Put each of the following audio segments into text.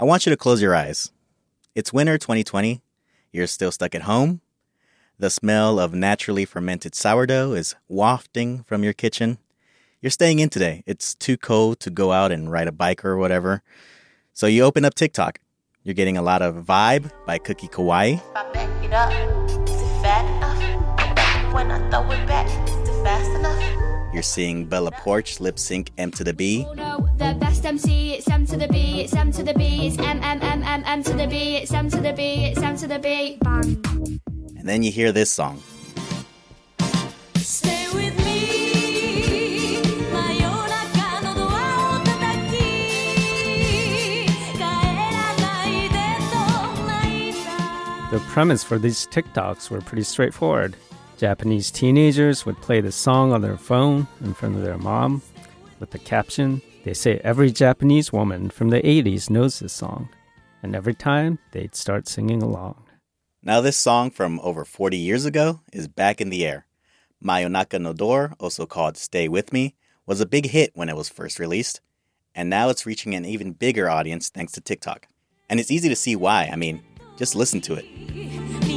I want you to close your eyes. It's winter 2020. You're still stuck at home. The smell of naturally fermented sourdough is wafting from your kitchen. You're staying in today. It's too cold to go out and ride a bike or whatever. So you open up TikTok. You're getting a lot of Vibe by Cookie Kawaii. Back you're seeing Bella Poarch lip sync M to the B. Oh no, the best MC, it's M to the B, it's M to the B, it's M, M, M, M, M to the B, it's M to the B, it's M to the B, bang. And then you hear this song. Stay with me. The premise for these TikToks were pretty straightforward. Japanese teenagers would play the song on their phone in front of their mom with the caption, They say every Japanese woman from the 80s knows this song. And every time they'd start singing along. Now, this song from over 40 years ago is back in the air. Mayonaka no Door, also called Stay With Me, was a big hit when it was first released, and now it's reaching an even bigger audience thanks to TikTok. And it's easy to see why. I mean, just listen to it.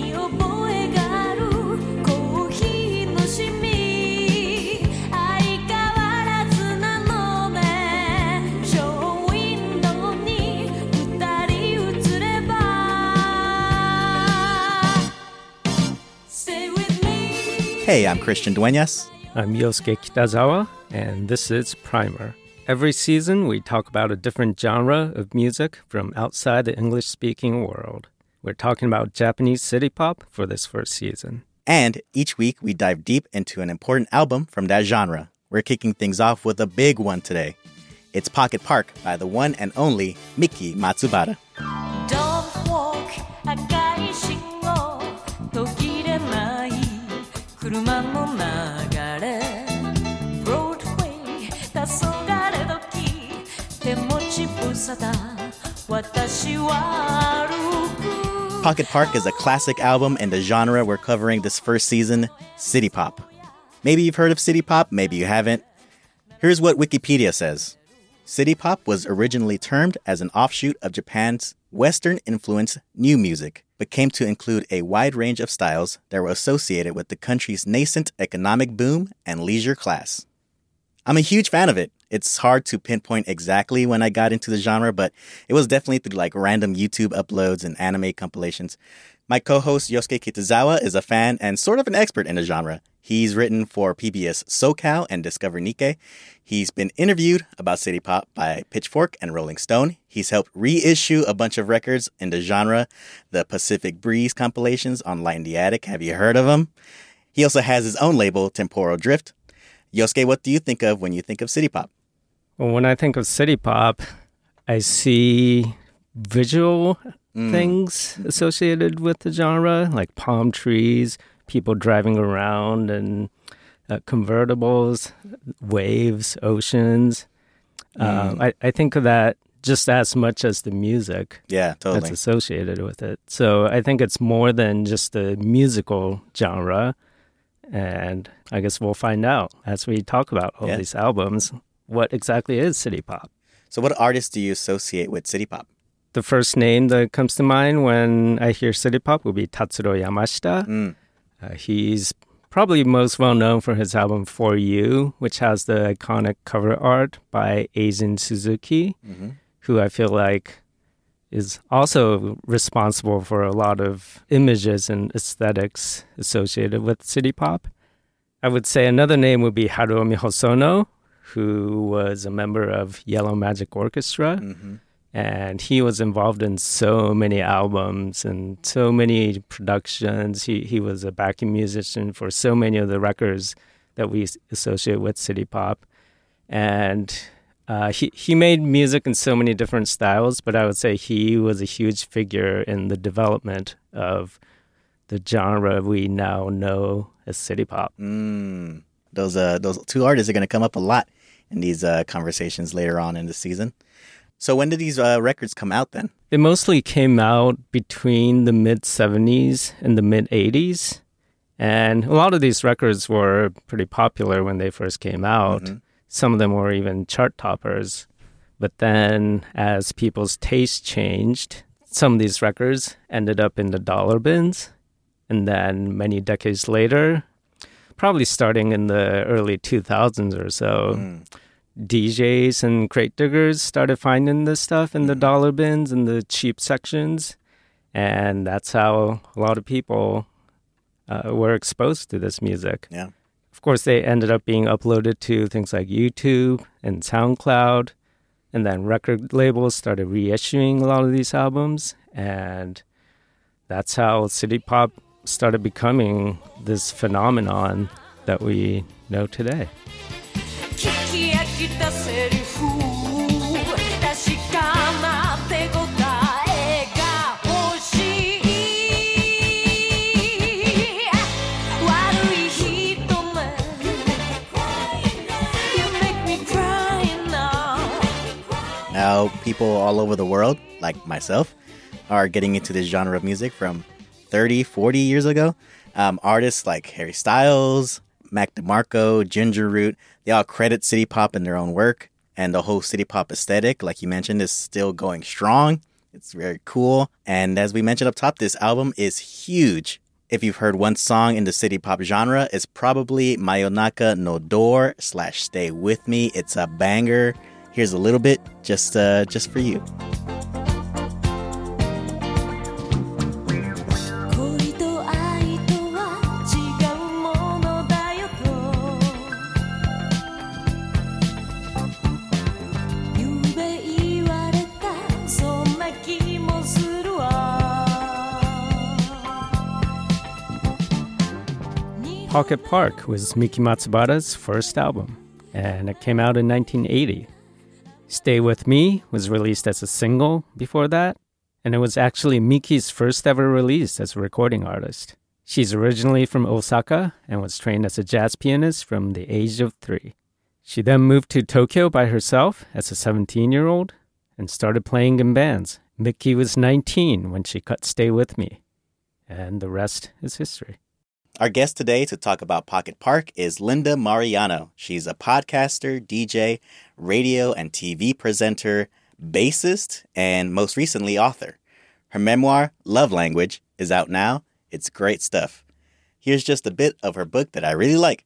Hey, I'm Christian Dueñas. I'm Yosuke Kitazawa, and this is Primer. Every season, we talk about a different genre of music from outside the English speaking world. We're talking about Japanese city pop for this first season. And each week we dive deep into an important album from that genre. We're kicking things off with a big one today. It's Pocket Park by the one and only Miki Matsubara. Pocket Park is a classic album in the genre we're covering this first season, City Pop. Maybe you've heard of City Pop, maybe you haven't. Here's what Wikipedia says City Pop was originally termed as an offshoot of Japan's Western influenced new music, but came to include a wide range of styles that were associated with the country's nascent economic boom and leisure class. I'm a huge fan of it. It's hard to pinpoint exactly when I got into the genre, but it was definitely through like random YouTube uploads and anime compilations. My co-host Yosuke Kitazawa is a fan and sort of an expert in the genre. He's written for PBS SoCal and Discover Nikkei. He's been interviewed about city pop by Pitchfork and Rolling Stone. He's helped reissue a bunch of records in the genre, the Pacific Breeze compilations on Light in the Attic. Have you heard of them? He also has his own label, Temporal Drift. Yosuke, what do you think of when you think of city pop? Well, when I think of city pop, I see visual things associated with the genre, like palm trees, people driving around, and uh, convertibles, waves, oceans. Um, I, I think of that just as much as the music Yeah, totally. that's associated with it. So I think it's more than just the musical genre. And I guess we'll find out as we talk about all Yeah. these albums what exactly is city pop. So, what artists do you associate with city pop? The first name that comes to mind when I hear city pop would be Tatsuro Yamashita. Mm. Uh, he's probably most well known for his album For You, which has the iconic cover art by Eizin Suzuki, Mhm. who I feel like is also responsible for a lot of images and aesthetics associated with city pop. I would say another name would be Haruomi Hosono, who was a member of Yellow Magic Orchestra hmm and he was involved in so many albums and so many productions. He he was a backing musician for so many of the records that we associate with city pop, and uh, he he made music in so many different styles. But I would say he was a huge figure in the development of the genre we now know as city pop. Mm. Those uh, those two artists are going to come up a lot in these uh, conversations later on in the season. So, when did these uh, records come out then? They mostly came out between the mid 70s and the mid 80s. And a lot of these records were pretty popular when they first came out. Mhm. Some of them were even chart toppers. But then, as people's taste changed, some of these records ended up in the dollar bins. And then, many decades later, probably starting in the early 2000s or so, Mm. DJs and crate diggers started finding this stuff in the dollar bins and the cheap sections. And that's how a lot of people uh, were exposed to this music. Yeah. Of course, they ended up being uploaded to things like YouTube and SoundCloud. And then record labels started reissuing a lot of these albums. And that's how City Pop started becoming this phenomenon that we know today. Now, people all over the world, like myself, are getting into this genre of music from 30, 40 years ago. Um, artists like Harry Styles, Mac DeMarco, Ginger Root, they all credit City Pop in their own work. And the whole City Pop aesthetic, like you mentioned, is still going strong. It's very cool. And as we mentioned up top, this album is huge. If you've heard one song in the City Pop genre, it's probably Mayonaka no Door slash Stay With Me. It's a banger. Here's a little bit just uh, just for you. Pocket Park was Miki Matsubara's first album, and it came out in 1980. Stay With Me was released as a single before that, and it was actually Miki's first ever release as a recording artist. She's originally from Osaka and was trained as a jazz pianist from the age of three. She then moved to Tokyo by herself as a 17 year old and started playing in bands. Miki was 19 when she cut Stay With Me, and the rest is history. Our guest today to talk about Pocket Park is Linda Marigliano. She's a podcaster, DJ, radio and TV presenter, bassist, and most recently, author. Her memoir, Love Language, is out now. It's great stuff. Here's just a bit of her book that I really like.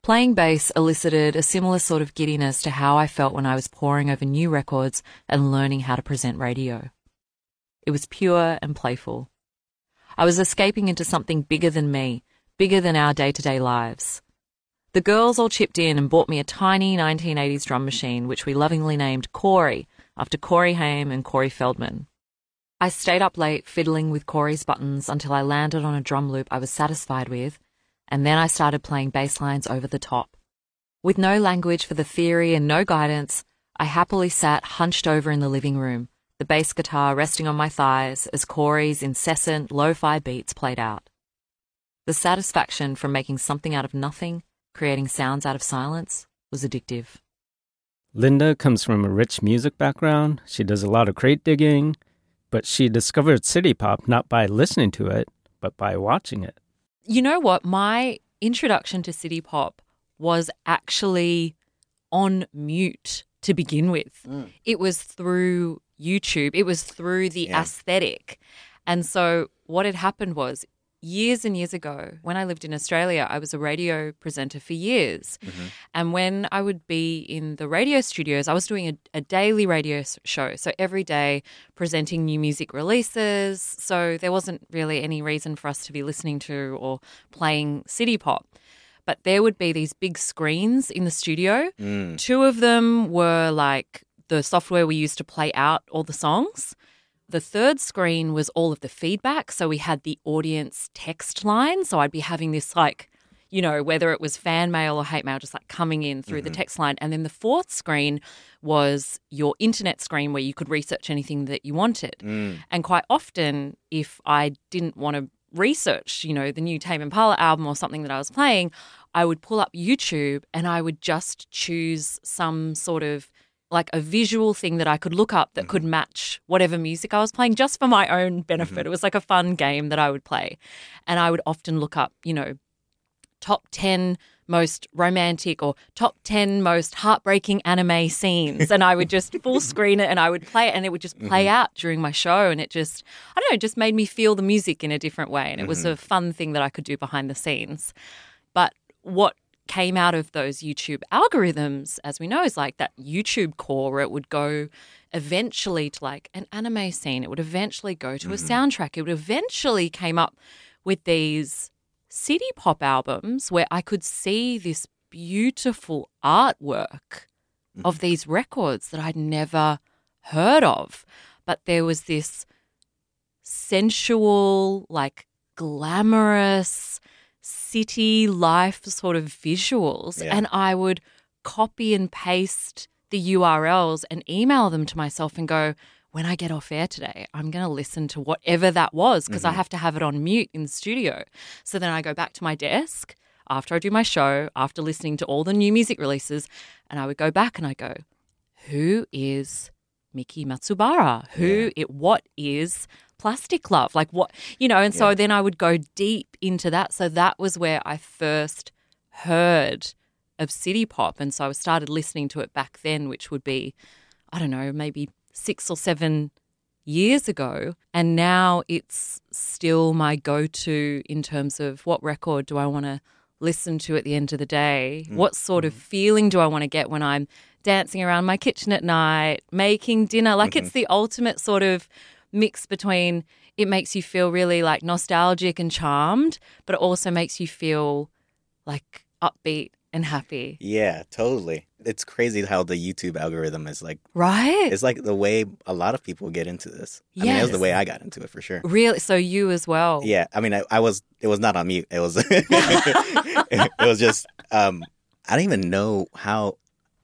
Playing bass elicited a similar sort of giddiness to how I felt when I was poring over new records and learning how to present radio. It was pure and playful. I was escaping into something bigger than me, bigger than our day to day lives. The girls all chipped in and bought me a tiny 1980s drum machine, which we lovingly named Corey, after Corey Haim and Corey Feldman. I stayed up late fiddling with Corey's buttons until I landed on a drum loop I was satisfied with, and then I started playing bass lines over the top. With no language for the theory and no guidance, I happily sat hunched over in the living room, the bass guitar resting on my thighs as Corey's incessant lo fi beats played out. The satisfaction from making something out of nothing, creating sounds out of silence, was addictive. Linda comes from a rich music background. She does a lot of crate digging, but she discovered city pop not by listening to it, but by watching it. You know what? My introduction to city pop was actually on mute to begin with. Mm. It was through YouTube, it was through the Yeah. aesthetic. And so, what had happened was years and years ago, when I lived in Australia, I was a radio presenter for years. And when I would be in the radio studios, I was doing a, a daily radio show. So every day presenting new music releases. So there wasn't really any reason for us to be listening to or playing city pop. But there would be these big screens in the studio. Mm. Two of them were like the software we used to play out all the songs. The third screen was all of the feedback. So we had the audience text line. So I'd be having this like, you know, whether it was fan mail or hate mail, just like coming in through the text line. And then the fourth screen was your internet screen where you could research anything that you wanted. Mm. And quite often, if I didn't want to research, you know, the new Tame Impala album or something that I was playing, I would pull up YouTube and I would just choose some sort of like a visual thing that I could look up that could mm-hmm. match whatever music I was playing just for my own mm-hmm. benefit. It was like a fun game that I would play. And I would often look up, you know, top 10 most romantic or top 10 most heartbreaking anime scenes. And I would just full screen it and I would play it and it would just play mm-hmm. out during my show. And it just, I don't know, it just made me feel the music in a different way. And it was a fun thing that I could do behind the scenes. But what came out of those YouTube algorithms, as we know, is like that YouTube core where it would go eventually to like an anime scene. It would eventually go to a mm-hmm. soundtrack. It would eventually came up with these city pop albums where I could see this beautiful artwork of mm-hmm. these records that I'd never heard of. But there was this sensual, like glamorous city life sort of visuals. Yeah. And I would copy and paste the URLs and email them to myself and go, when I get off air today, I'm going to listen to whatever that was because I mm-hmm. have to have it on mute in the studio. So then I go back to my desk after I do my show, after listening to all the new music releases, and I would go back and I go, who is Miki Matsubara? Who it what is Plastic Love? Like what you know, and so Yeah. then I would go deep into that. So that was where I first heard of city pop. And so I started listening to it back then, which would be, I don't know, maybe six or seven years ago. And now it's still my go to in terms of what record do I want to listen to at the end of the day? Mm. What sort of mm-hmm. feeling do I want to get when I'm dancing around my kitchen at night, making dinner? Like mm-hmm. it's the ultimate sort of mix between it makes you feel really like nostalgic and charmed, but it also makes you feel like upbeat and happy. Yeah, totally. It's crazy how the YouTube algorithm is like Right? it's like the way a lot of people get into this. I mean, it was the way I got into it for sure. Really? So you as well? Yeah, I mean, I, I was. It was not on mute. It was. it was just. Um, I don't even know how.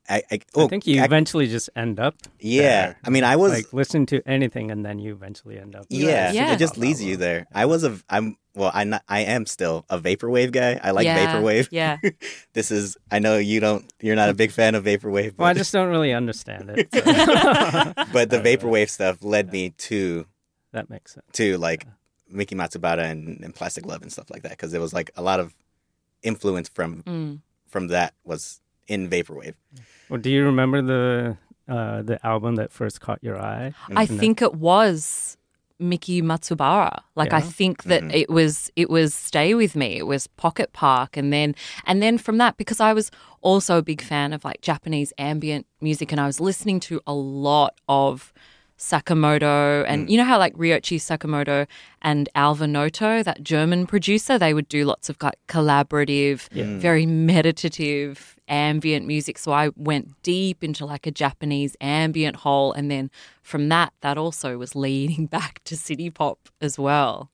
I. I, oh, I think you I- eventually just end up. yeah. there. I mean, I was. like listen to anything, and then you eventually end up. yeah, Yeah. It just leads you there. I was a. I'm. Well, I'm not. I am still a vaporwave guy. I like Yeah, vaporwave. Yeah. This is. I know you don't. You're not a big fan of vaporwave. Well, I just don't really understand it. so But the vaporwave stuff led me to that makes sense. to like Miki Matsubara and, and Plastic Love and stuff like that because there was like a lot of influence from Mm. from that was in vaporwave. Well, do you remember the uh, the album that first caught your eye? I And think it was Miki Matsubara. Like I think that Mhm. it was it was Stay With Me. It was Pocket Park and then and then from that because I was also a big fan of like Japanese ambient music and I was listening to a lot of Sakamoto and mm. you know how like Ryuichi Sakamoto and Alva Noto, that German producer, they would do lots of like collaborative, mm. very meditative ambient music. So I went deep into like a Japanese ambient hole and then from that that also was leading back to city pop as well.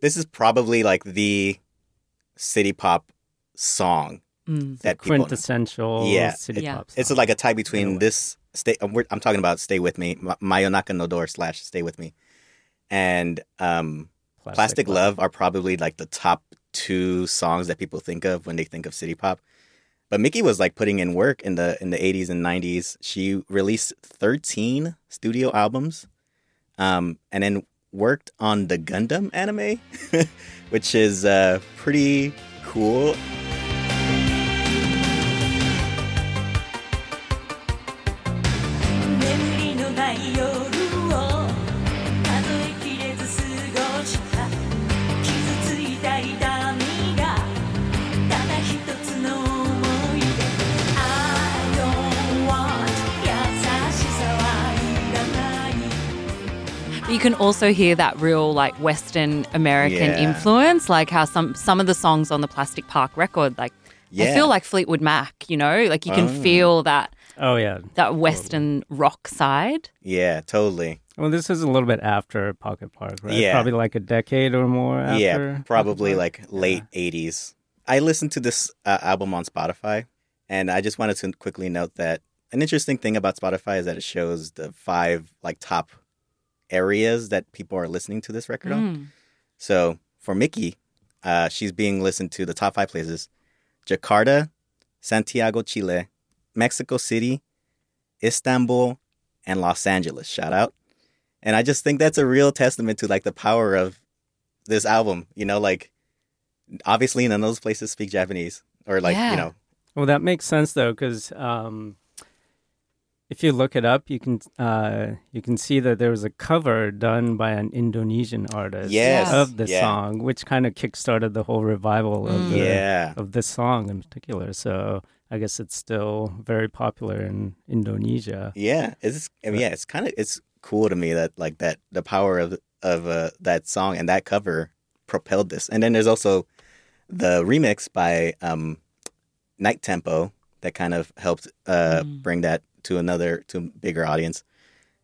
This is probably like the city pop song Mm. that people quintessential Yeah. city Yeah. pop. It's like a tie between In this stay. I'm, we're- I'm talking about "Stay with Me," Ma- Mayonaka no Door slash "Stay with Me," and um, "Plastic, Love. are probably like the top two songs that people think of when they think of city pop. But Miki was like putting in work in the in the 80s and 90s. She released 13 studio albums, um, and then worked on the Gundam anime, which is uh, pretty cool. Can also hear that real like Western American Yeah. influence, like how some some of the songs on the Plastic Park record, like they Yeah. feel like Fleetwood Mac, you know, like you can Oh. feel that Oh yeah. that Western rock side. Yeah, totally. Well, this is a little bit after Pocket Park, right? Yeah. Probably like a decade or more after. yeah, probably like late 80s. I listened to this uh, album on Spotify, and I just wanted to quickly note that an interesting thing about Spotify is that it shows the five like top areas that people are listening to this record on. Mm. So for Miki, uh, she's being listened to the top five places: Jakarta, Santiago, Chile, Mexico City, Istanbul, and Los Angeles. Shout out! And I just think that's a real testament to like the power of this album. You know, like obviously none of those places speak Japanese. or like Yeah. you know, Well, that makes sense though, because um, if you look it up, you can uh, you can see that there was a cover done by an Indonesian artist Yes, of the yeah. song, which kind of kickstarted the whole revival of the, yeah, of this song in particular. So I guess it's still very popular in Indonesia. yeah. It's I mean, yeah, it's kind of it's cool to me that like that the power of of uh, that song and that cover propelled this. And then there's also the remix by um, Night Tempo that kind of helped uh, Mm. bring that to another to a bigger audience.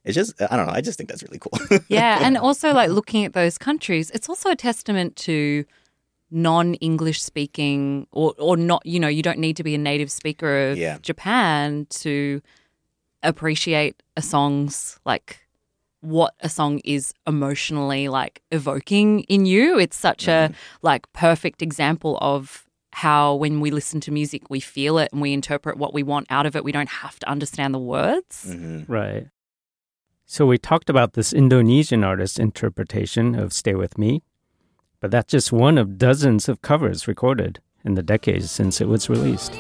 It's just I don't know. I just think that's really cool. Yeah, and also like looking at those countries, it's also a testament to non-English speaking or or not, you know, you don't need to be a native speaker of Yeah. Japan to appreciate a song's like what a song is emotionally like evoking in you. It's such a mm-hmm. like perfect example of how when we listen to music we feel it and we interpret what we want out of it. We don't have to understand the words. hmm Right. So we talked about this Indonesian artist's interpretation of Stay With Me, but that's just one of dozens of covers recorded in the decades since it was released.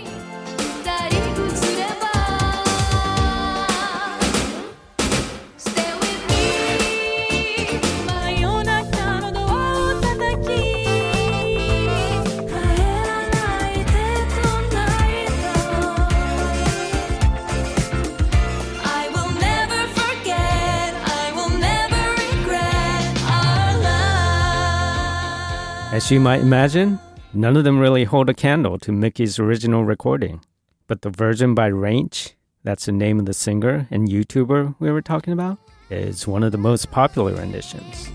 As you might imagine, none of them really hold a candle to Miki's original recording. But the version by Rainych, that's the name of the singer and YouTuber we were talking about, is one of the most popular renditions.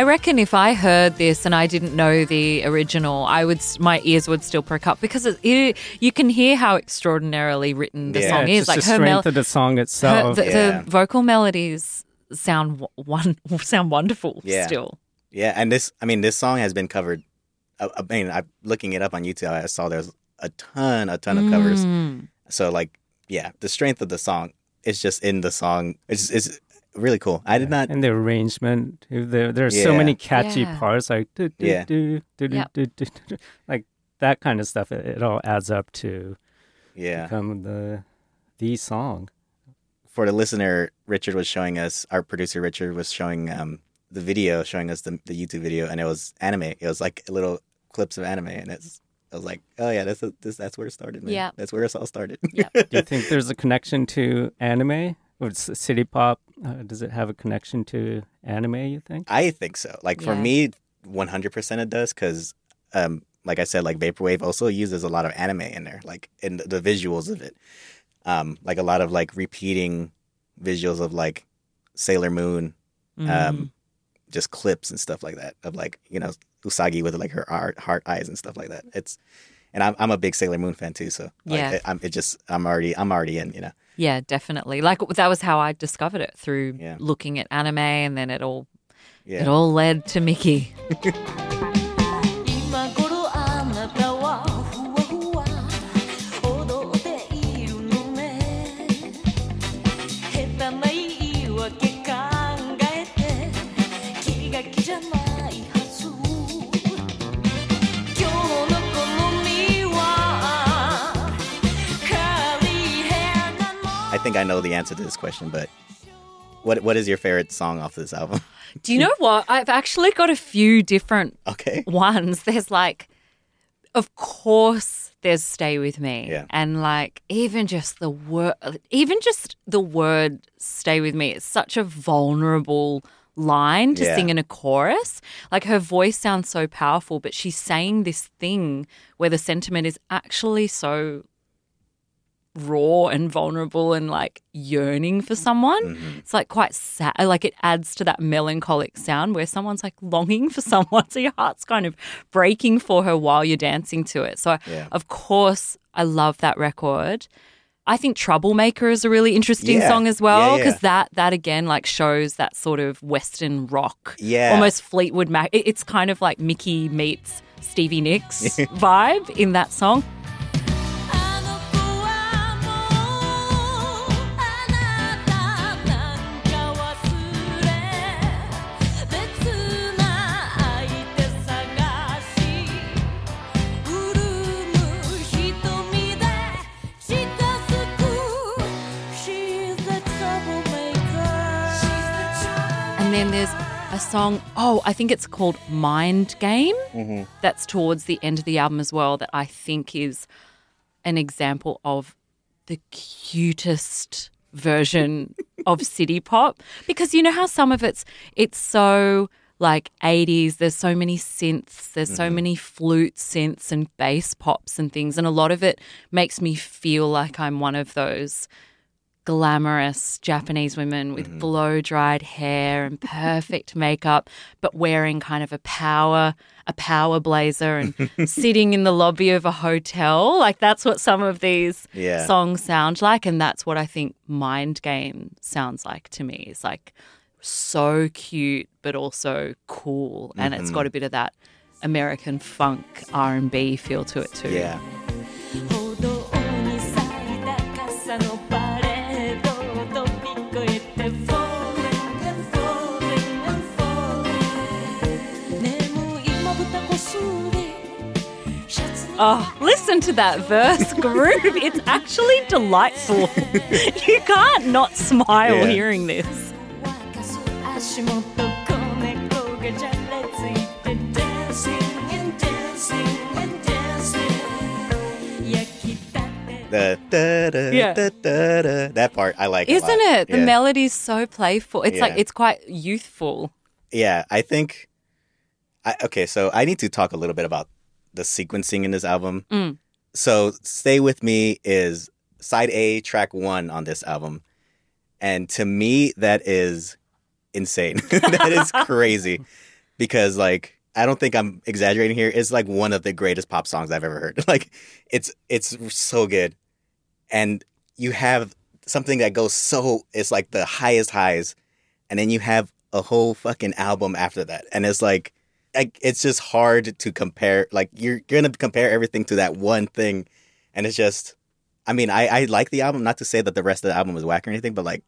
I reckon if I heard this and I didn't know the original, I would my ears would still prick up because it, it, you can hear how extraordinarily written the Yeah, song is. Like the her, strength mel- of the song her itself. the, Yeah. the vocal melodies sound one sound wonderful Yeah. still. Yeah, and this, I mean, this song has been covered. I, I mean, I'm looking it up on YouTube, I saw there's a ton, a ton of covers. Mm. So, like, yeah, the strength of the song is just in the song. It's it's really cool. I did not. and the arrangement. There, there are so many catchy Yeah. parts, like do, do, Yeah. do, do, do, Yep. do, do, do, like that kind of stuff. It, it all adds up to Yeah, become the the song. for the listener, Richard was showing us. Our producer Richard was showing um the video, showing us the the YouTube video, and it was anime. It was like little clips of anime, and it's. I was like, oh yeah, that's this, that's where it started, man. Yeah. that's where it all started. Yeah. Do you think there's a connection to anime? Or s- City Pop, uh, does it have a connection to anime, you think? I think so. Like for Yeah. me, one hundred percent it does because, um, like I said, like vaporwave also uses a lot of anime in there, like in the, the visuals of it, um, like a lot of like repeating visuals of like Sailor Moon, Mm. um, just clips and stuff like that of like you know Usagi with like her heart, heart eyes and stuff like that. It's and I'm I'm a big Sailor Moon fan too, so like, Yeah. it, I'm it just I'm already I'm already in, you know. Yeah, definitely. Like that was how I discovered it through Yeah. looking at anime, and then it all Yeah. it all led to Miki. think I know the answer to this question, but what what is your favorite song off this album? Do you know what? I've actually got a few different okay. ones. There's like, of course, there's "Stay with Me," Yeah. and like even just the word, even just the word "Stay with Me." It's such a vulnerable line to Yeah. sing in a chorus. Like her voice sounds so powerful, but she's saying this thing where the sentiment is actually so raw and vulnerable and like yearning for someone. Mm-hmm. It's like quite sad. Like it adds to that melancholic sound where someone's like longing for someone. So your heart's kind of breaking for her while you're dancing to it. So, Yeah. of course, I love that record. I think Troublemaker is a really interesting Yeah. song as well Yeah, yeah. because that that again like shows that sort of Western rock, Yeah. almost Fleetwood Mac. it- It's kind of like Miki meets Stevie Nicks vibe in that song. Song, oh, I think it's called Mind Game. Mm-hmm. That's towards the end of the album as well, that I think is an example of the cutest version of city pop. Because you know how some of it's it's so like 80s, there's so many synths, there's so mm-hmm. many flute synths and bass pops and things. And a lot of it makes me feel like I'm one of those glamorous Japanese women with mm-hmm. blow dried hair and perfect makeup, but wearing kind of a power a power blazer and sitting in the lobby of a hotel. Like that's what some of these Yeah. songs sound like, and that's what I think Mind Game sounds like to me. It's like so cute, but also cool, and it's mm-hmm. got a bit of that American funk R and B feel to it too. Yeah. Oh, listen to that verse groove. It's actually delightful. you can't not smile yeah. hearing this. Da, da, da, yeah. That part I like. Isn't it? The yeah. melody's so playful. It's yeah. like it's quite youthful. Yeah, I think. I, okay, so I need to talk a little bit about the sequencing in this album. Mm. So, "Stay with Me" is side A, track one on this album, and to me, that is insane. that is crazy because, like, I don't think I'm exaggerating here. It's like one of the greatest pop songs I've ever heard. Like, it's it's so good, and you have something that goes so it's like the highest highs, and then you have a whole fucking album after that, and it's like, like it's just hard to compare. Like you're gonna compare everything to that one thing, and it's just, I mean, I I like the album. Not to say that the rest of the album is whack or anything, but like,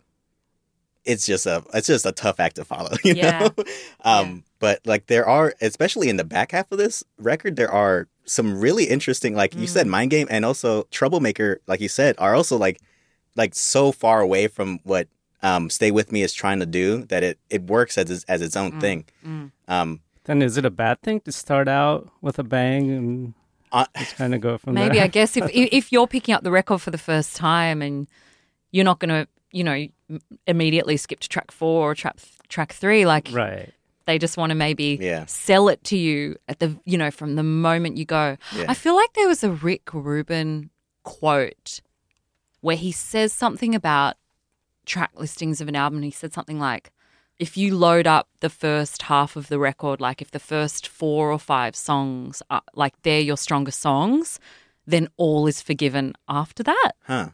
it's just a it's just a tough act to follow. You Yeah. know, um, but like there are, especially in the back half of this record, there are some really interesting, like you said, mind game, and also troublemaker, like you said, are also like like so far away from what um, Stay With Me is trying to do that it, it works as its, as its own thing. Um, Then is it a bad thing to start out with a bang and uh, just kind of go from Maybe there? I guess if if you're picking up the record for the first time and you're not going to, you know, immediately skip to track four or track track three, like right. they just want to maybe Yeah. sell it to you at the, you know, from the moment you go. Yeah. I feel like there was a Rick Rubin quote where he says something about track listings of an album. And he said something like, if you load up the first half of the record, like if the first four or five songs are like they're your strongest songs, then all is forgiven after that. huh.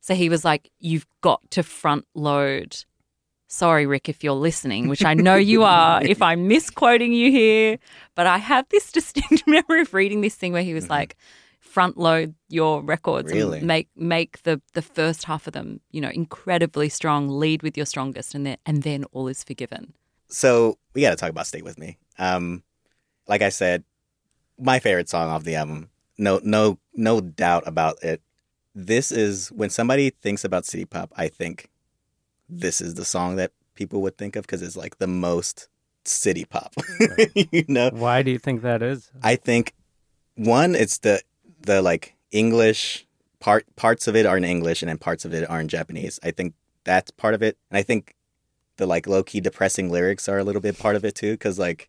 So he was like, You've got to front load. Sorry, Rick, if you're listening, which I know you are, if I'm misquoting you here, but I have this distinct memory of reading this thing where he was mm-hmm. like, front load your records Really? and make make the the first half of them, you know, incredibly strong, lead with your strongest and then and then all is forgiven. So we got to talk about Stay With Me. Um, like I said, my favorite song off the album. No, no, no doubt about it. This is when somebody thinks about city pop. I think this is the song that people would think of because it's like the most city pop. you know, Why do you think that is? I think one, it's the the like English part parts of it are in English and then parts of it are in Japanese. I think that's part of it, and I think the like low key depressing lyrics are a little bit part of it too, because like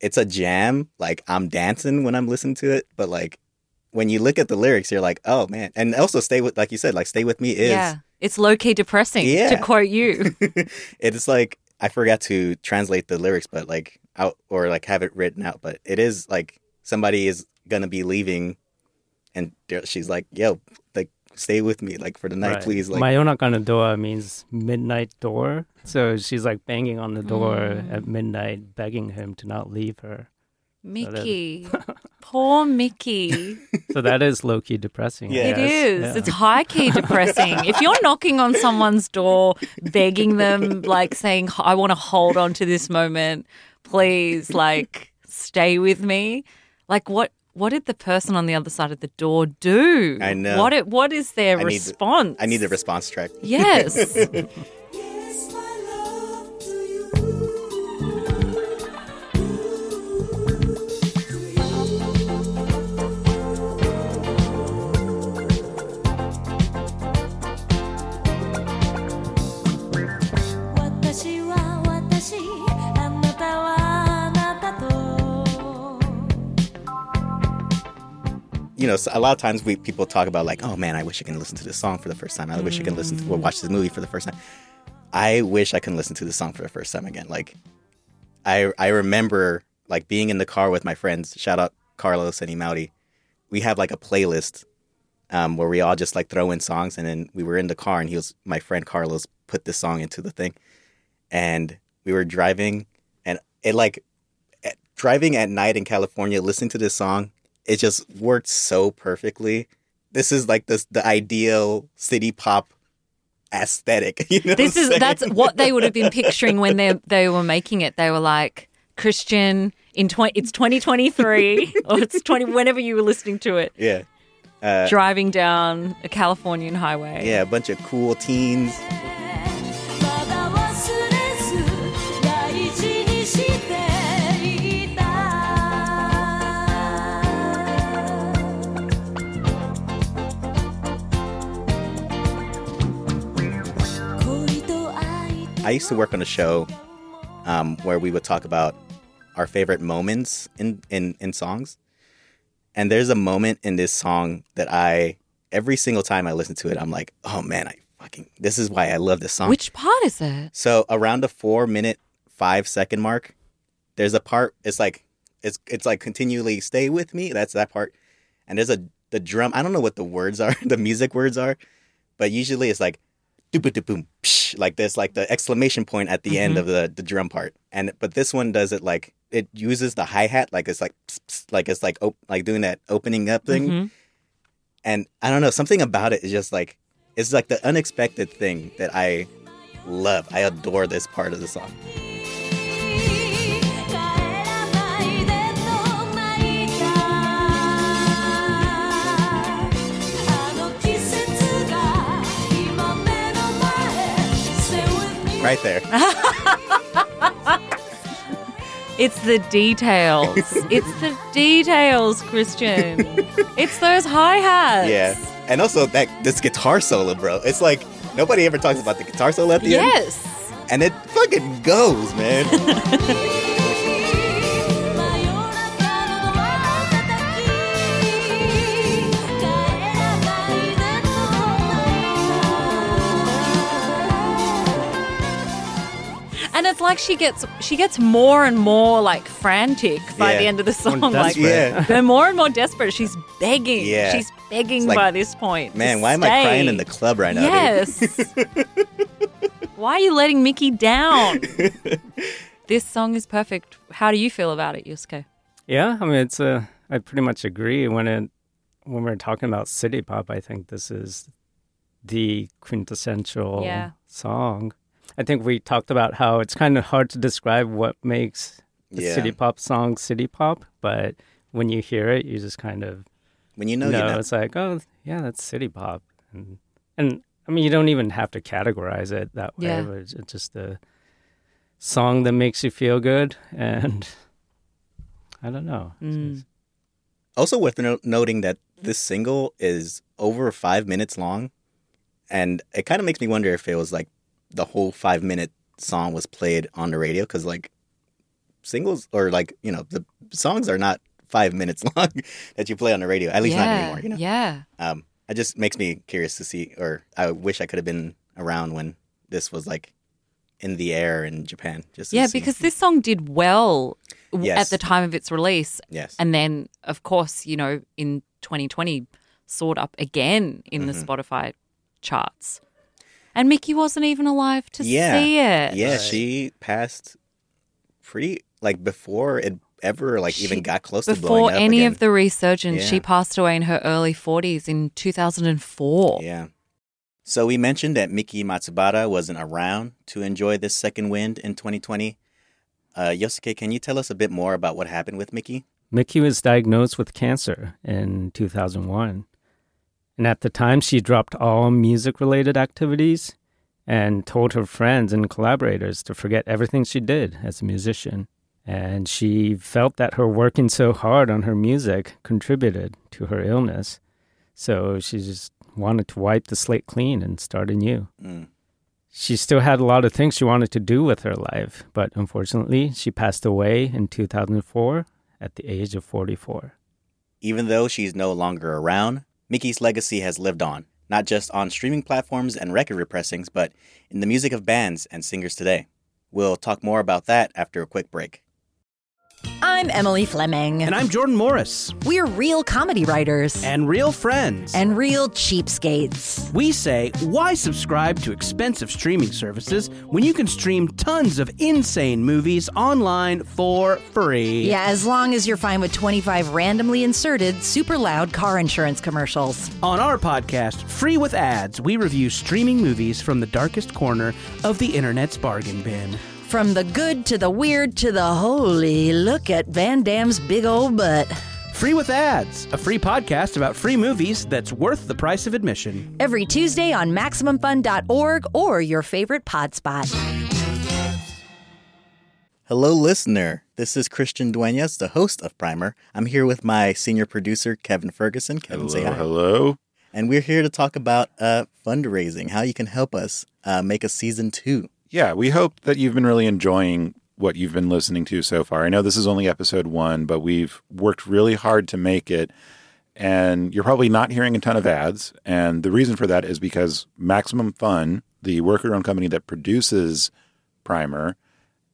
it's a jam. Like I'm dancing when I'm listening to it, but like when you look at the lyrics, you're like, oh man, and also stay with like you said, like stay with me is yeah. It's low key depressing Yeah. to quote you. it's like I forgot to translate the lyrics, but like out or like have it written out. But it is like somebody is gonna be leaving, and she's like, "Yo, like stay with me, like for the night, Right. please. Like, Mayonaka no Door means midnight door. So she's like banging on the door Mm. at midnight, begging him to not leave her. Miki. Poor Miki. So that is low key depressing. I Yeah. It Yeah. It's high key depressing. if you're knocking on someone's door, begging them, like saying, I want to hold on to this moment, please, like, stay with me. Like, what? What did the person on the other side of the door do? I know. What? It, what is their I need- response? I need the response track. Yes, you know, a lot of times we people talk about like, oh man, I wish I can listen to this song for the first time. I wish I can listen to or watch this movie for the first time. I wish I can listen to this song for the first time again. Like, I I remember like being in the car with my friends. Shout out Carlos and Imauti. We have like a playlist um, where we all just like throw in songs, and then we were in the car, and he was my friend Carlos put this song into the thing, and we were driving, and it like driving at night in California, listening to this song, it just worked so perfectly. This is like this the ideal city pop aesthetic. You know, this is saying? that's what they would have been picturing when they they were making it. They were like Christian in twenty. It's twenty twenty three or it's twenty. Whenever you were listening to it, yeah, uh, driving down a Californian highway. yeah, a bunch of cool teens. I used to work on a show um, where we would talk about our favorite moments in, in, in songs. And there's a moment in this song that I, every single time I listen to it, I'm like, oh man, I fucking, this is why I love this song. Which part is it? So around the four minute, five second mark, there's a part, it's like, it's, it's like continually stay with me. That's that part. And there's a, the drum, I don't know what the words are, the music words are, but usually it's like, boom, psh, like this, like the exclamation point at the end of the, the drum part. And but this one does it like it uses the hi hat, like it's like pss, pss, like it's like op- like doing that opening up thing. Mhm. And I don't know, something about it is just like it's like the unexpected thing that I love. I adore this part of the song. Right there. It's the details. it's the details, Christian. it's those hi hats. Yeah. And also that this guitar solo, bro. It's like nobody ever talks about the guitar solo at the end. Yes. And it fucking goes, man. like she gets she gets more and more like frantic by Yeah. the end of the song. Like. Yeah. they're more and more desperate. She's begging. Yeah. She's begging It's like, by this point. to Man, why am I crying in the club right now? dude? Yes. why are you letting Miki down? this song is perfect. How do you feel about it, Yosuke? Yeah, I mean, it's a. I pretty much agree. When it when we're talking about city pop, I think this is the quintessential Yeah. song. I think we talked about how it's kind of hard to describe what makes a Yeah. city pop song city pop, but when you hear it, you just kind of When you know, know, you know. it's like, oh, yeah, that's city pop, and and I mean, you don't even have to categorize it that way, Yeah. but it's it's just a song that makes you feel good, and I don't know. Mm. Also worth no- noting that this single is over five minutes long, and it kind of makes me wonder if it was like the whole five minute song was played on the radio because like singles or like you know the songs are not five minutes long that you play on the radio at least yeah. not anymore. You know, Yeah. um, it just makes me curious to see, or I wish I could have been around when this was like in the air in Japan. Just Yeah, see. because this song did well Yes. at the time of its release. yes, And then, of course, you know, in 2020, soared up again in the Mm-hmm. Spotify charts. And Miki wasn't even alive to yeah. see it. Yeah, she passed pretty like before it ever like even got close to Before blowing up any again. of the resurgence, she passed away in her early 40s in 2004. Yeah. So we mentioned that Miki Matsubara wasn't around to enjoy this second wind in 2020. Uh, Yosuke, can you tell us a bit more about what happened with Miki? Mickey was diagnosed with cancer in 2001. And at the time, she dropped all music related activities and told her friends and collaborators to forget everything she did as a musician. And she felt that her working so hard on her music contributed to her illness. So she just wanted to wipe the slate clean and start anew. Mm. She still had a lot of things she wanted to do with her life, but unfortunately, she passed away in 2004 at the age of 44. Even though she's no longer around, Miki's legacy has lived on, not just on streaming platforms and record repressings, but in the music of bands and singers today. We'll talk more about that after a quick break. I'm Emily Fleming. And I'm Jordan Morris. We're real comedy writers And real friends. and real cheapskates. we say, why subscribe to expensive streaming services when you can stream tons of insane movies online for free? Yeah, as long as you're fine with 25 randomly inserted, super loud car insurance commercials. On our podcast, Free with Ads, we review streaming movies from the darkest corner of the internet's bargain bin. From the good to the weird to the holy, look at Van Damme's big old butt. Free with Ads, a free podcast about free movies that's worth the price of admission. Every Tuesday on MaximumFun.org or your favorite pod spot. Hello, listener. This is Christian Duenas, the host of Primer. I'm here with my senior producer, Kevin Ferguson. Kevin, say hi. hello. And we're here to talk about uh, fundraising, how you can help us uh, make a season two. Yeah, we hope that you've been really enjoying what you've been listening to so far. I know this is only episode one, but we've worked really hard to make it. And you're probably not hearing a ton of ads. And the reason for that is because Maximum Fun, the worker owned company that produces Primer,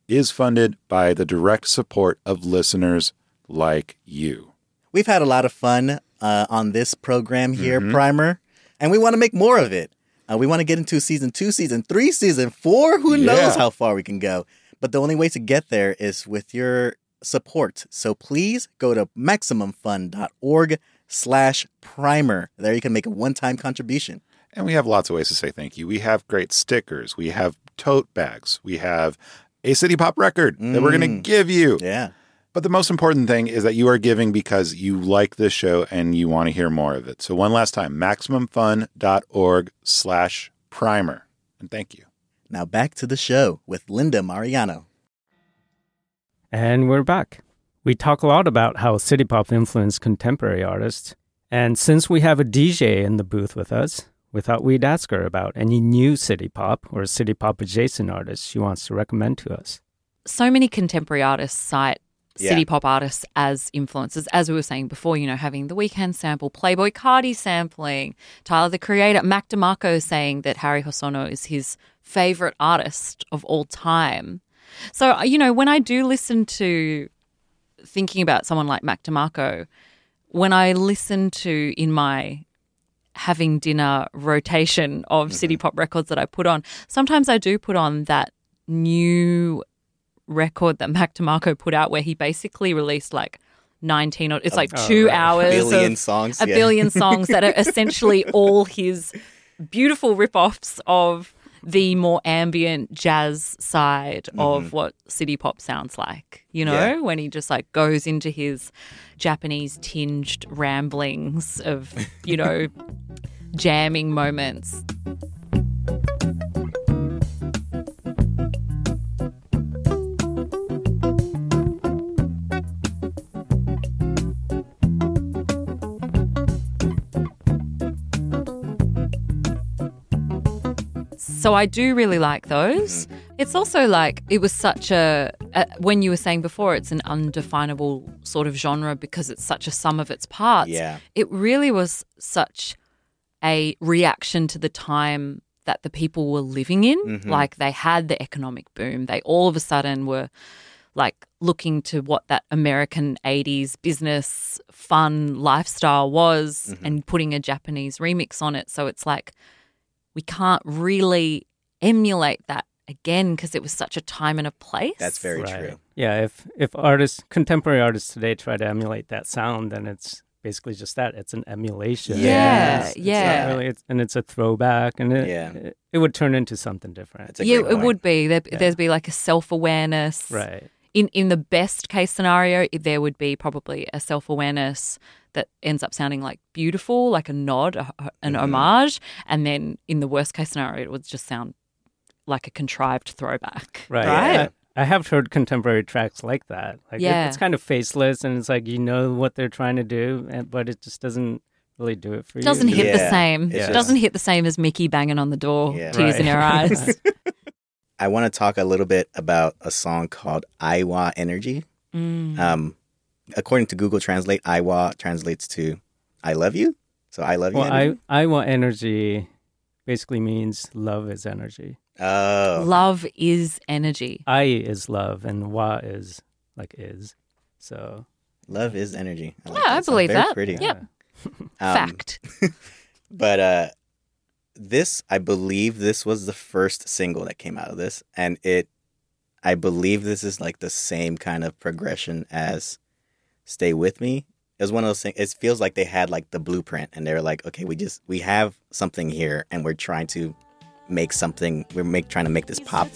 is funded by the direct support of listeners like you. We've had a lot of fun uh, on this program here, Mm-hmm. Primer, and we want to make more of it. Uh, we want to get into season two, season three, season four. Who knows how far we can go? But the only way to get there is with your support. So please go to maximumfun.org slash primer. There you can make a one-time contribution. And we have lots of ways to say thank you. We have great stickers. We have tote bags. We have a City Pop record that we're going to Mm. give you. Yeah. But the most important thing is that you are giving because you like this show and you want to hear more of it. So one last time, MaximumFun.org slash primer. And thank you. Now back to the show with Linda Marigliano. And we're back. We talk a lot about how city pop influenced contemporary artists. And since we have a DJ in the booth with us, we thought we'd ask her about any new city pop or city pop adjacent artists she wants to recommend to us. so many contemporary artists cite Yeah. city pop artists as influences. As we were saying before, you know, having the Weeknd sample, Playboi Carti sampling, Tyler the Creator, Mac DeMarco saying that Harry Hosono is his favorite artist of all time. So, uh, you know, when I do listen to thinking about someone like Mac DeMarco, when I listen to in my having dinner rotation of city pop records that I put on, sometimes I do put on that new record that Mac DeMarco put out where he basically released like 19 or it's like oh, two hours A billion of songs, a yeah. billion songs that are essentially all his beautiful rip-offs of the more ambient jazz side of mm-hmm. what city pop sounds like you know Yeah. when he just like goes into his japanese tinged ramblings of you know jamming moments So I do really like those. It's also like it was such a, a when you were saying before it's an undefinable sort of genre because it's such a sum of its parts. Yeah. It really was such a reaction to the time that the people were living in. Mhm. Like they had the economic boom. They all of a sudden were like looking to what that American 80s business fun lifestyle was Mhm. and putting a Japanese remix on it. So it's like we can't really emulate that again because it was such a time and a place. That's very Right. true. Yeah, if if artists, contemporary artists today try to emulate that sound, then it's basically just that. It's an emulation. Yeah, It's- it's not yeah. really, it's, and it's a throwback, and it, Yeah. it, it would turn into something different. Yeah, great it would be. There, Yeah. There'd be like a self awareness. right. In in the best case scenario, there would be probably a self awareness that ends up sounding like beautiful, like a nod, a, a- an Mhm. homage, and then in the worst case scenario, it would just sound like a contrived throwback. Right. Right. I, I have heard contemporary tracks like that. Like it- Yeah. it's kind of faceless, and it's like you know what they're trying to do, and, but it just doesn't really do it for you. Doesn't hit the Yeah. same. It's Doesn't hit the same as Miki banging on the door, Yeah. tears in Right. her eyes. I want to talk a little bit about a song called Aiwa Energy. Mm. Um, according to Google Translate, Aiwa translates to "I love you." So I love you. Well, energy? I I want energy. Basically means love is energy. oh, Love is energy. I is love, and wa is like is. So love is energy. like Yeah, I that song. believe Very that. Pretty. Yep. Um, Fact. But uh, this, I believe, this was the first single that came out of this, and it, I believe, this is like the same kind of progression as "Stay with Me." It was one of those things. It feels like they had like the blueprint, and they were like, "Okay, we just we have something here, and we're trying to make something. We're make trying to make this pop."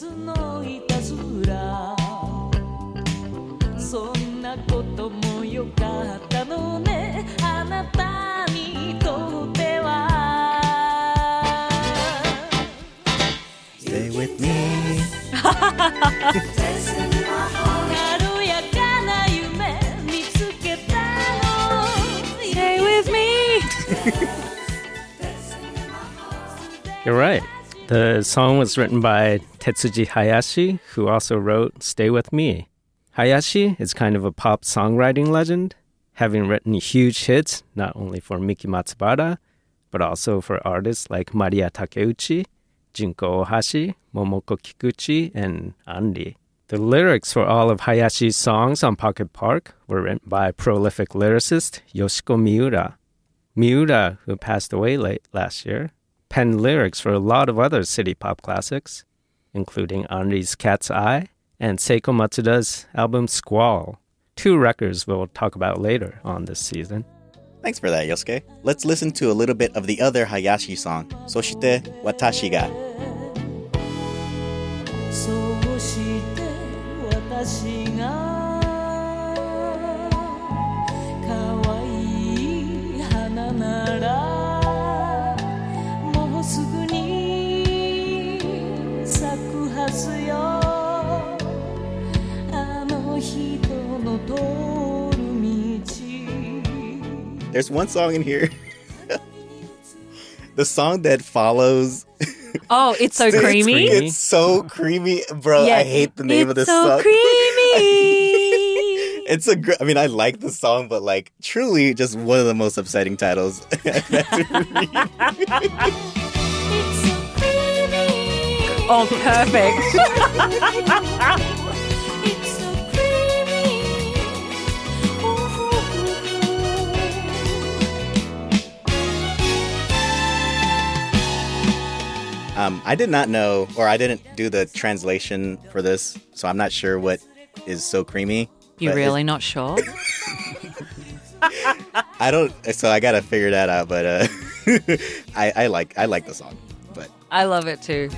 Stay with me. you're right. The song was written by Tetsuji Hayashi, who also wrote "Stay with Me." Hayashi is kind of a pop songwriting legend, having written huge hits not only for Miki Matsubara, but also for artists like Mariya Takeuchi, Junko Ohashi, Momoko Kikuchi, and Anri. The lyrics for all of Hayashi's songs on Pocket Park were written by prolific lyricist Yoshiko Miura. Miura, who passed away late last year, penned lyrics for a lot of other city pop classics, including Anri's Cat's Eye and Seiko Matsuda's album Squall, two records we'll talk about later on this season. Thanks for that, Yosuke. Let's listen to a little bit of the other Hayashi song, Soshite Watashi ga. そうして私 There's one song in here. the song that follows. Oh, it's so It's creamy. It's so creamy, bro. I hate the name of this so song. creamy. It's a gr- I mean, I like the song, but like, truly, just one of the most upsetting titles. I've had to read. It's so creamy oh, perfect. Um, I did not know, or I didn't do the translation for this, so I'm not sure what is so creamy. You but really not sure? I don't. So I gotta figure that out. But uh, I, I like I like the song. But I love it too.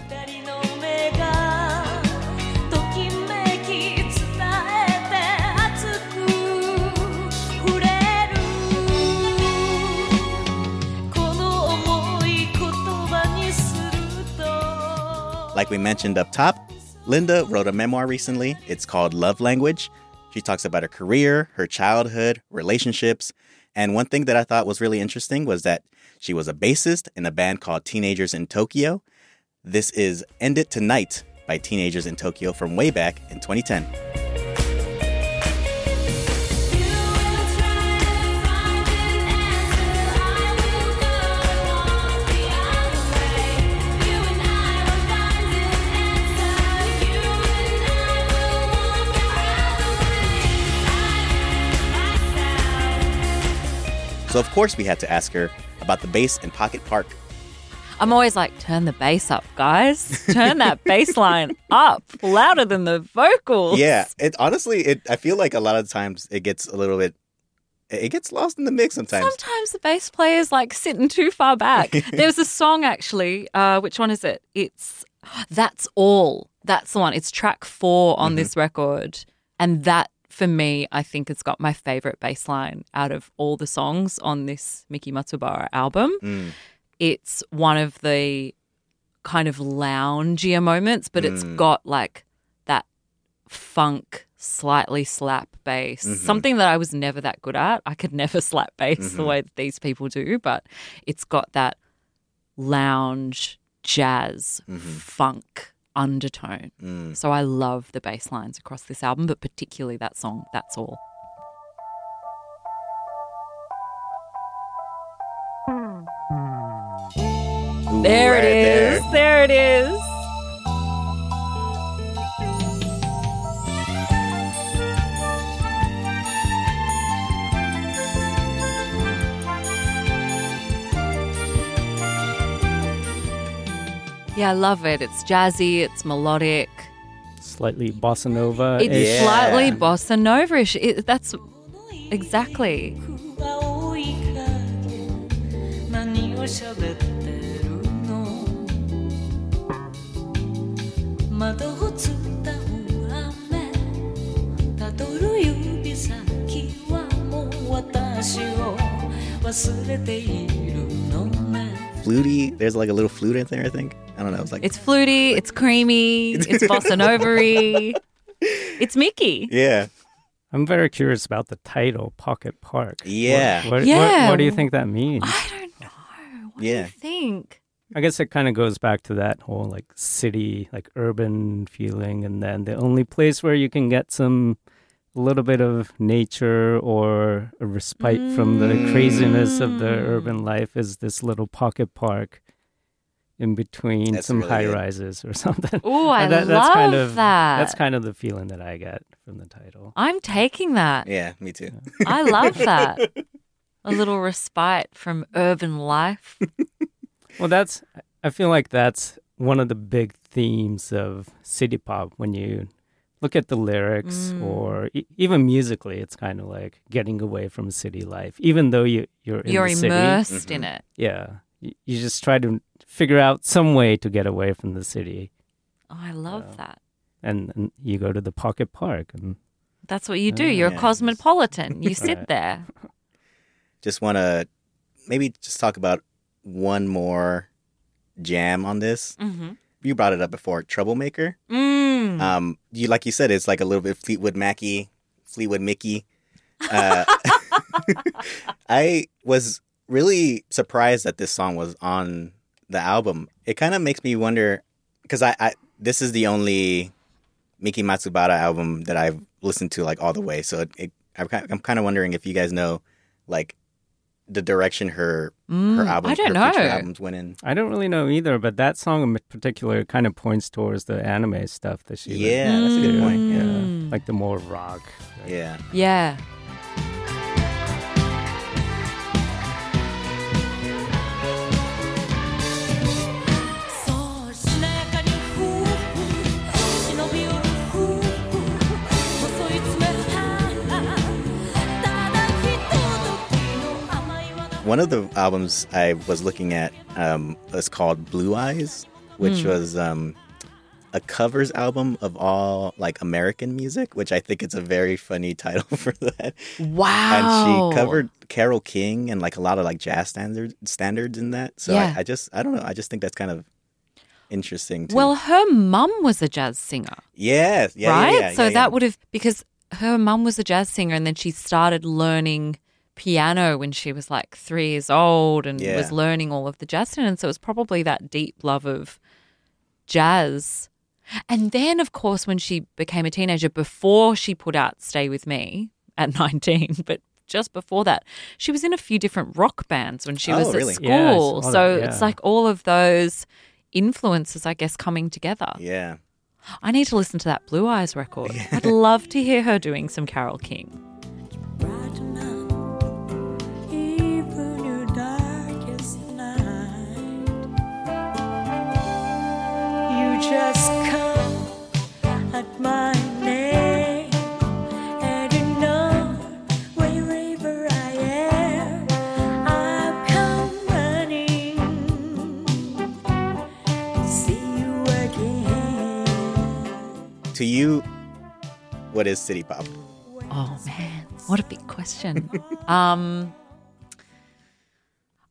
Like we mentioned up top, Linda wrote a memoir recently. It's called Love Language. She talks about her career, her childhood, relationships. And one thing that I thought was really interesting was that she was a bassist in a band called Teenagers in Tokyo. This is End It Tonight by Teenagers in Tokyo from way back in 2010. So, of course, we had to ask her about the bass in Pocket Park. I'm always like, turn the bass up, guys. Turn that bass line up louder than the vocals. Yeah, it honestly, it I feel like a lot of times it gets a little bit, it gets lost in the mix sometimes. Sometimes the bass player is like sitting too far back. There's a song actually. Uh, which one is it? It's That's All. That's the one. It's track four on this record. And that, for me, I think it's got my favorite bass line out of all the songs on this Miki Matsubara album. Mm. It's one of the kind of loungier moments, but it's mm. got like that funk, slightly slap bass. Mm-hmm. Something that I was never that good at. I could never slap bass the mm-hmm. way that these people do, but it's got that lounge, jazz, mm-hmm. funk undertone. Mm. So I love the bass lines across this album, but particularly that song, That's All. Hmm. There it is. There it is. Yeah, I love it. It's jazzy, it's melodic. Slightly bossa nova. It's yeah. slightly bossa nova ish. That's exactly. Fluty, there's like a little flute in there, I think. I don't know. It's like It's fluty, it's creamy, it's bossa nova-y. It's Miki. yeah. I'm very curious about the title, Pocket Park. Yeah. What, what, Yeah. what, what do you think that means? I don't know. What Yeah. do you think? I guess it kind of goes back to that whole like city, like urban feeling, and then the only place where you can get some a little bit of nature or a respite from the craziness of the Mm. urban life is this little pocket park in between That's some really high good. rises or something. Oh, I And love kind of, that. That's kind of the feeling that I get from the title. I'm taking that. Yeah. Me too. I love that. A little respite from urban life. Well, that's. I feel like that's one of the big themes of city pop. When you look at the lyrics, Mm. or e- even musically, it's kind of like getting away from city life. Even though you you're in You're the city, immersed in it. yeah, you, you just try to figure out some way to get away from the city, Oh, I love that. and, and you go to the pocket park, and That's what you do. You're yeah. a cosmopolitan. You sit Right. there. Just want to maybe just talk about one more jam on this. Mm-hmm. You brought it up before. Troublemaker. Mm. Um, you like you said, it's like a little bit Fleetwood Mackie, Fleetwood Mickey. Uh, I was really surprised that this song was on the album. It kind of makes me wonder because I, I this is the only Miki Matsubara album that I've listened to like all the way. So it, it, I'm kind I'm kind of wondering if you guys know like the direction her her Mm, album I don't her future know. albums went in. I don't really know either. But that song in particular kind of points towards the anime stuff that she. would Yeah, that's a good point. Yeah. Mm. like the more rock. like, Yeah. Yeah.「One of the albums I was looking at um, was called Blue Eyes, which was um, a covers album of all like American music, which I think it's a very funny title for that. Wow. And she covered Carole King and like a lot of like jazz standards standards in that. So Yeah. I, I just I don't know. I just think that's kind of interesting. To, Well, her mum was a jazz singer, yeah, yeah, yeah, right? yeah, so that would have because her mum was a jazz singer, and then she started learning piano when she was like three years old, and Yeah. was learning all of the jazz. And so it was probably that deep love of jazz. And then, of course, when she became a teenager, before she put out "Stay with Me" at nineteen, but just before that, she was in a few different rock bands when she Oh, was really? at school. saw so that, it's like all of those influences, I guess, coming together. yeah. I need to listen to that Blue Eyes record. I'd love to hear her doing some Carole King. To see you again. To you, what is city pop? Oh man, what a big question. um,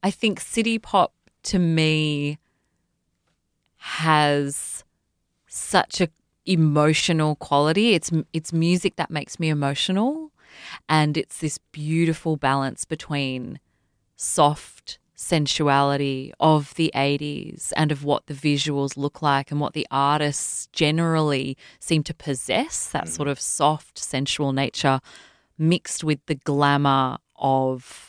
I think city pop to me has such a emotional quality. It's it's music that makes me emotional, and it's this beautiful balance between soft sensuality of the 80s and of what the visuals look like and what the artists generally seem to possess that mm. sort of soft sensual nature mixed with the glamour of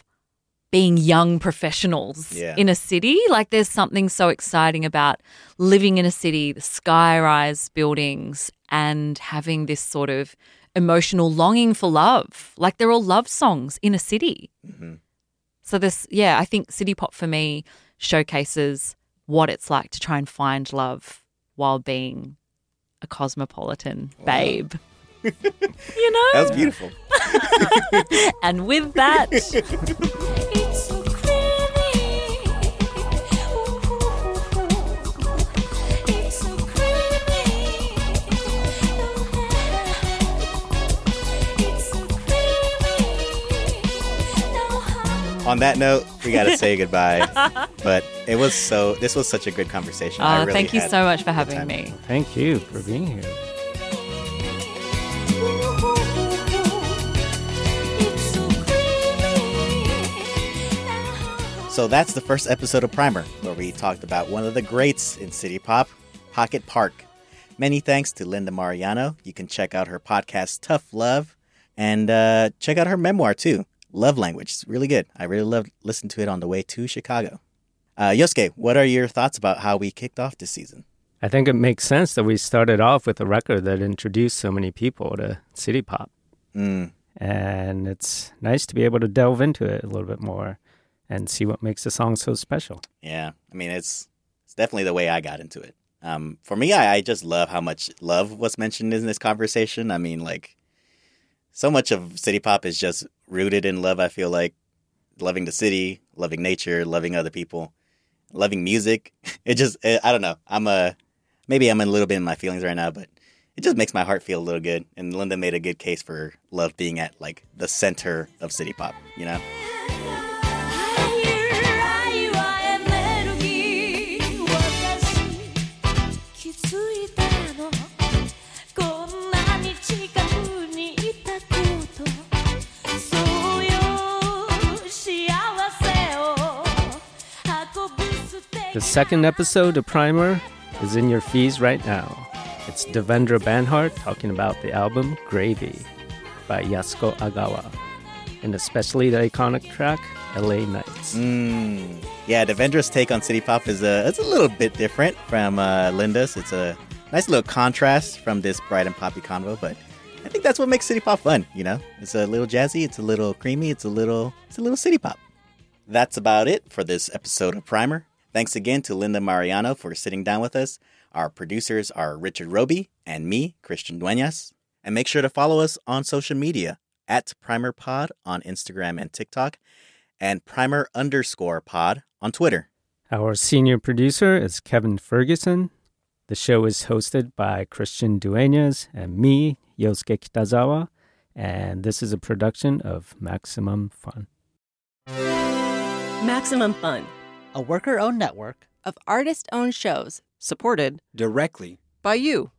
being young professionals Yeah. in a city like there's something so exciting about living in a city the skyrise buildings and having this sort of emotional longing for love like they're all love songs in a city mm-hmm. so this, yeah, I think city pop for me showcases what it's like to try and find love while being a cosmopolitan babe. you know? That was beautiful. and with that, On that note, we got to say goodbye. But it was so, this was such a good conversation. I oh, really thank you so much for having me. Thank you for being here. So. So that's the first episode of Primer, where we talked about one of the greats in city pop, Pocket Park. Many thanks to Linda Marigliano. You can check out her podcast, Tough Love, and uh, check out her memoir too, Love Language. It's really good. I really loved listening to it on the way to Chicago. Uh, Yosuke, what are your thoughts about how we kicked off this season? I think it makes sense that we started off with a record that introduced so many people to city pop. Mm, And it's nice to be able to delve into it a little bit more and see what makes the song so special. yeah, I mean, it's it's definitely the way I got into it. Um, for me, I, I just love how much love was mentioned in this conversation. I mean, like, so much of city pop is just rooted in love. I feel like loving the city, loving nature, loving other people, loving music. It just, eh, I don't know. I'm a maybe I'm a little bit in my feelings right now, but it just makes my heart feel a little good. And Linda made a good case for love being at like the center of city pop. You know. The second episode of Primer is in your feeds right now. It's Devendra Banhart talking about the album Gravy by Yasuko Agawa, and especially the iconic track LA Nights. Mm. Yeah, Devendra's take on city pop is a it's a little bit different from uh, Linda's. It's a nice little contrast from this bright and poppy convo, but I think that's what makes city pop fun. You know, it's a little jazzy, it's a little creamy, it's a little it's a little city pop. That's about it for this episode of Primer. Thanks again to Linda Marigliano for sitting down with us. Our producers are Richard Roby and me, Christian Duenas. And make sure to follow us on social media at Primer Pod on Instagram and TikTok and primer underscore pod on Twitter. Our senior producer is Kevin Ferguson. The show is hosted by Christian Dueñas and me, Yosuke Kitazawa, and this is a production of Maximum Fun. Maximum Fun a worker owned network of artist owned shows supported Directly by you.